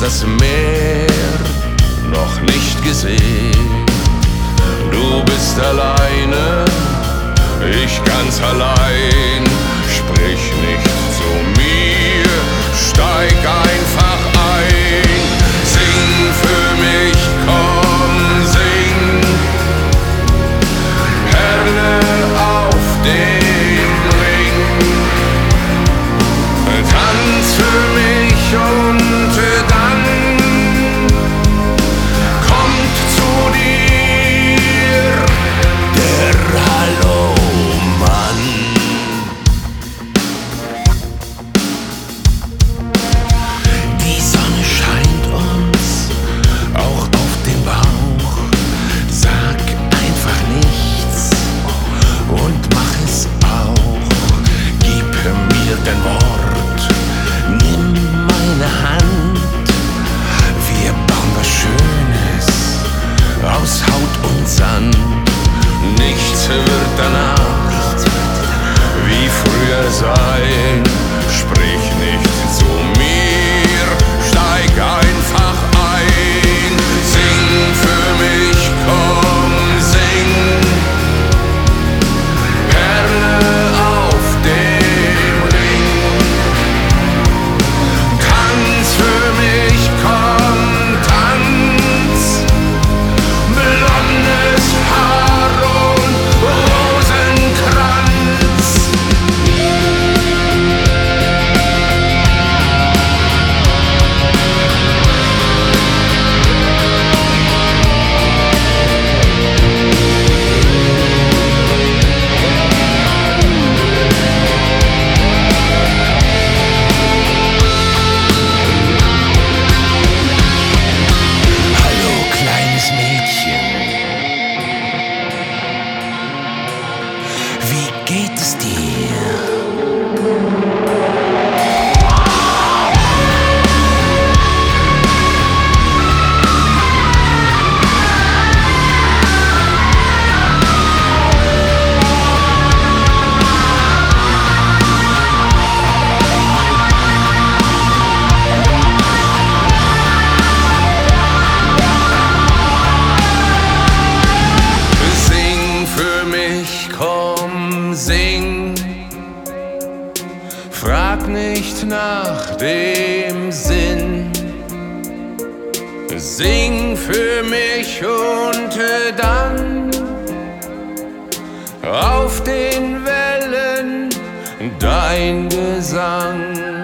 das Meer noch nicht gesehen. Du bist alleine, ich ganz allein. sun. mich, komm, sing. Frag nicht nach dem Sinn. Sing für mich und dann auf den Wellen dein Gesang.